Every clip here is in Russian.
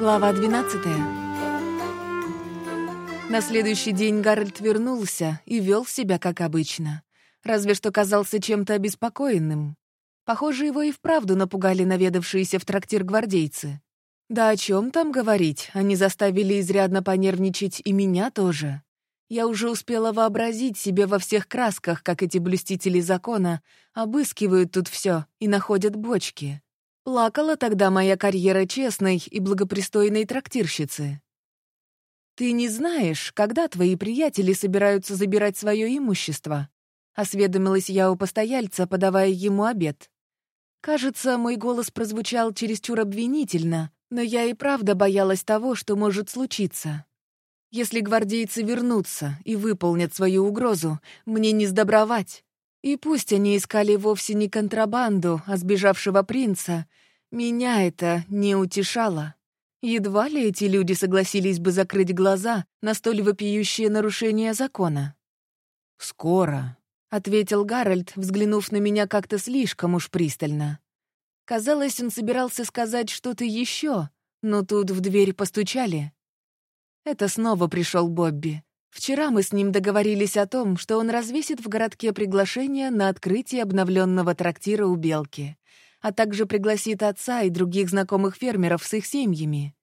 Глава 12 На следующий день Гарольд вернулся и вел себя как обычно. Разве что казался чем-то обеспокоенным. Похоже, его и вправду напугали наведавшиеся в трактир гвардейцы. Да о чем там говорить, они заставили изрядно понервничать и меня тоже. Я уже успела вообразить себе во всех красках, как эти блюстители закона обыскивают тут все и находят бочки. Плакала тогда моя карьера честной и благопристойной трактирщицы. «Ты не знаешь, когда твои приятели собираются забирать свое имущество?» — осведомилась я у постояльца, подавая ему обед. Кажется, мой голос прозвучал чересчур обвинительно, но я и правда боялась того, что может случиться. Если гвардейцы вернутся и выполнят свою угрозу, мне не сдобровать. И пусть они искали вовсе не контрабанду, а сбежавшего принца, меня это не утешало. Едва ли эти люди согласились бы закрыть глаза на столь вопиющее нарушение закона. «Скоро», — ответил Гарольд, взглянув на меня как-то слишком уж пристально. Казалось, он собирался сказать что-то еще, но тут в дверь постучали. Это снова пришел Бобби. Вчера мы с ним договорились о том, что он развесит в городке приглашение на открытие обновленного трактира у Белки, а также пригласит отца и других знакомых фермеров с их семьями.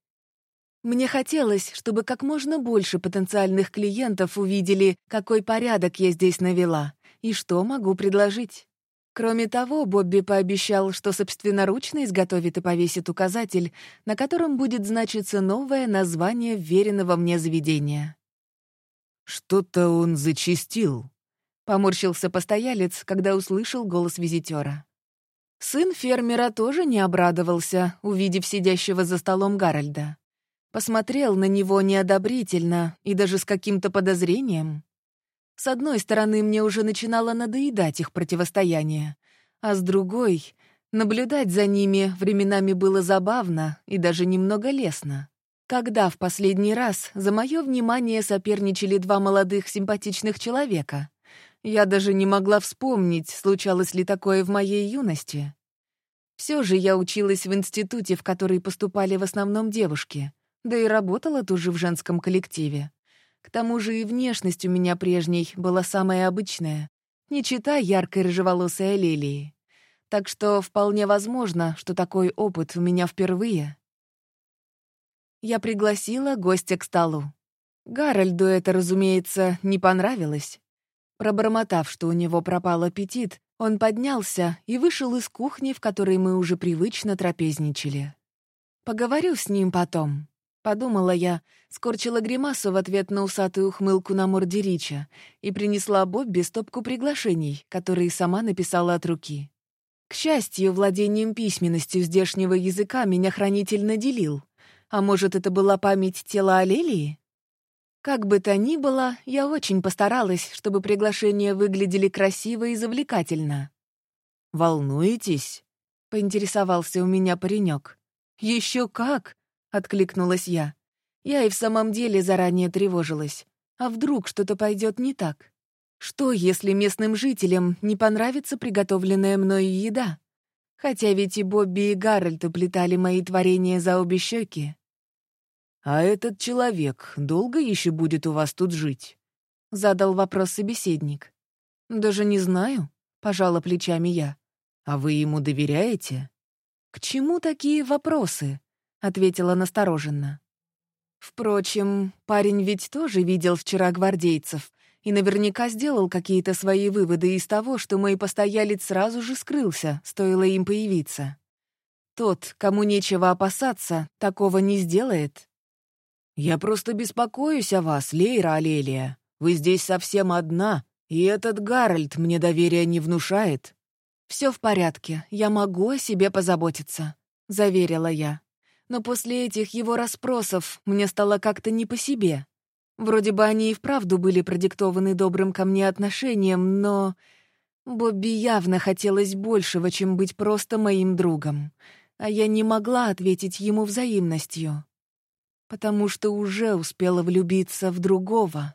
Мне хотелось, чтобы как можно больше потенциальных клиентов увидели, какой порядок я здесь навела и что могу предложить. Кроме того, Бобби пообещал, что собственноручно изготовит и повесит указатель, на котором будет значиться новое название веренного мне заведения. «Что-то он зачистил», — поморщился постоялец, когда услышал голос визитера. Сын фермера тоже не обрадовался, увидев сидящего за столом Гарольда. Посмотрел на него неодобрительно и даже с каким-то подозрением. С одной стороны, мне уже начинало надоедать их противостояние, а с другой — наблюдать за ними временами было забавно и даже немного лестно. Когда в последний раз за мое внимание соперничали два молодых симпатичных человека? Я даже не могла вспомнить, случалось ли такое в моей юности. Все же я училась в институте, в который поступали в основном девушки, да и работала тоже в женском коллективе. К тому же и внешность у меня прежней была самая обычная, не чита яркой рыжеволосой лилии. Так что вполне возможно, что такой опыт у меня впервые. Я пригласила гостя к столу. Гарольду это, разумеется, не понравилось. Пробормотав, что у него пропал аппетит, он поднялся и вышел из кухни, в которой мы уже привычно трапезничали. «Поговорю с ним потом», — подумала я, скорчила гримасу в ответ на усатую ухмылку на морде Рича и принесла Бобби стопку приглашений, которые сама написала от руки. К счастью, владением письменностью здешнего языка меня хранитель наделил, а может, это была память тела Алелии? Как бы то ни было, я очень постаралась, чтобы приглашения выглядели красиво и завлекательно. «Волнуетесь?» — поинтересовался у меня паренек. Еще как!» — откликнулась я. Я и в самом деле заранее тревожилась. А вдруг что-то пойдет не так? Что, если местным жителям не понравится приготовленная мною еда? Хотя ведь и Бобби, и Гарольд уплетали мои творения за обе щеки. «А этот человек долго еще будет у вас тут жить?» — задал вопрос собеседник. «Даже не знаю», — пожала плечами я. «А вы ему доверяете?» «К чему такие вопросы?» — ответила настороженно. Впрочем, парень ведь тоже видел вчера гвардейцев и наверняка сделал какие-то свои выводы из того, что мой постоялец сразу же скрылся, стоило им появиться. Тот, кому нечего опасаться, такого не сделает. «Я просто беспокоюсь о вас, Лейра Алелия. Вы здесь совсем одна, и этот Гарольд мне доверия не внушает». «Все в порядке, я могу о себе позаботиться», — заверила я. Но после этих его расспросов мне стало как-то не по себе. Вроде бы они и вправду были продиктованы добрым ко мне отношением, но... Бобби явно хотелось большего, чем быть просто моим другом. А я не могла ответить ему взаимностью. Потому что уже успела влюбиться в другого.